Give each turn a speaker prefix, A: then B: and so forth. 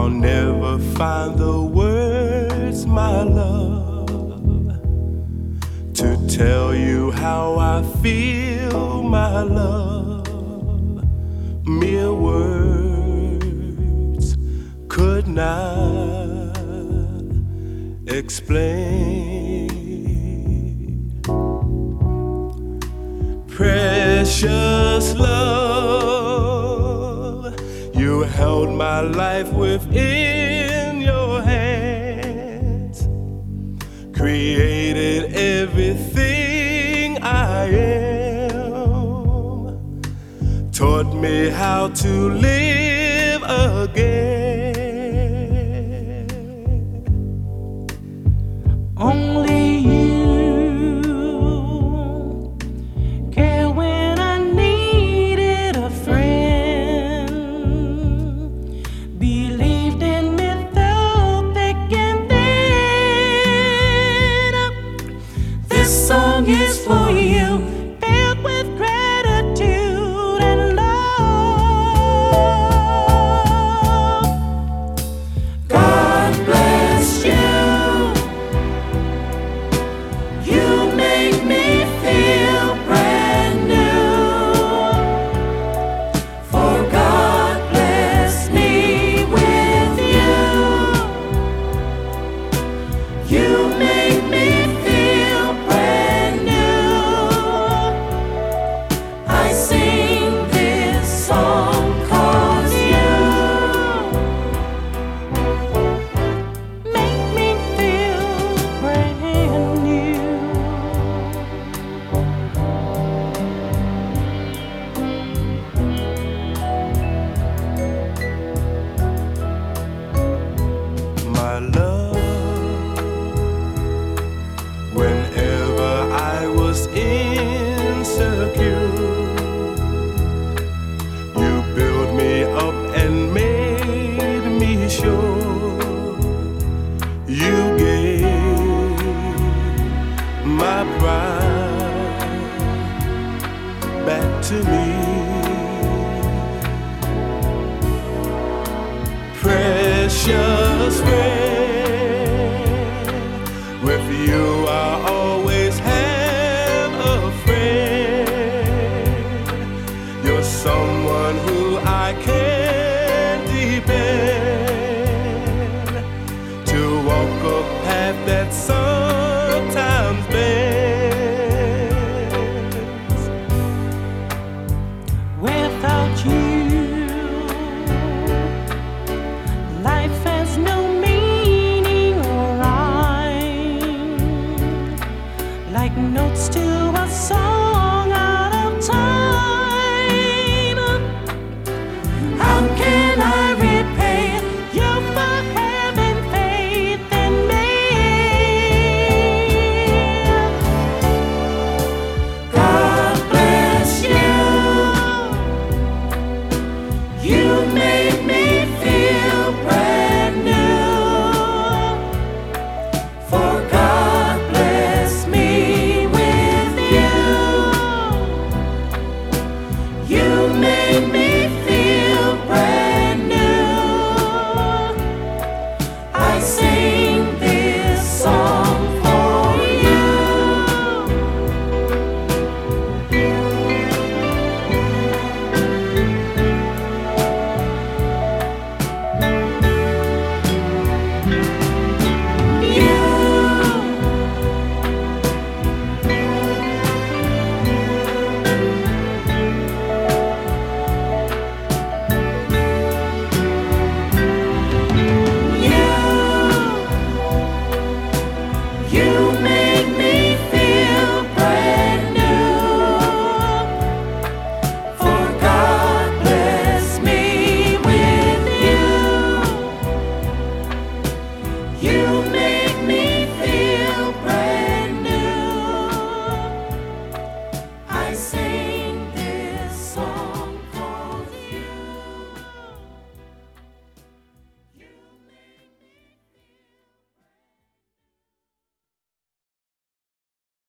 A: I'll never find the words, my love, to tell you how I feel, my love. Mere words could not explain. Precious love held my life within your hands, created everything I am, taught me how to live again.
B: Song is for you, filled with gratitude and love. God bless you, you make me feel brand new for God bless me with you. You make
A: precious friend. With you, I always have a friend. You're someone who I can depend to walk a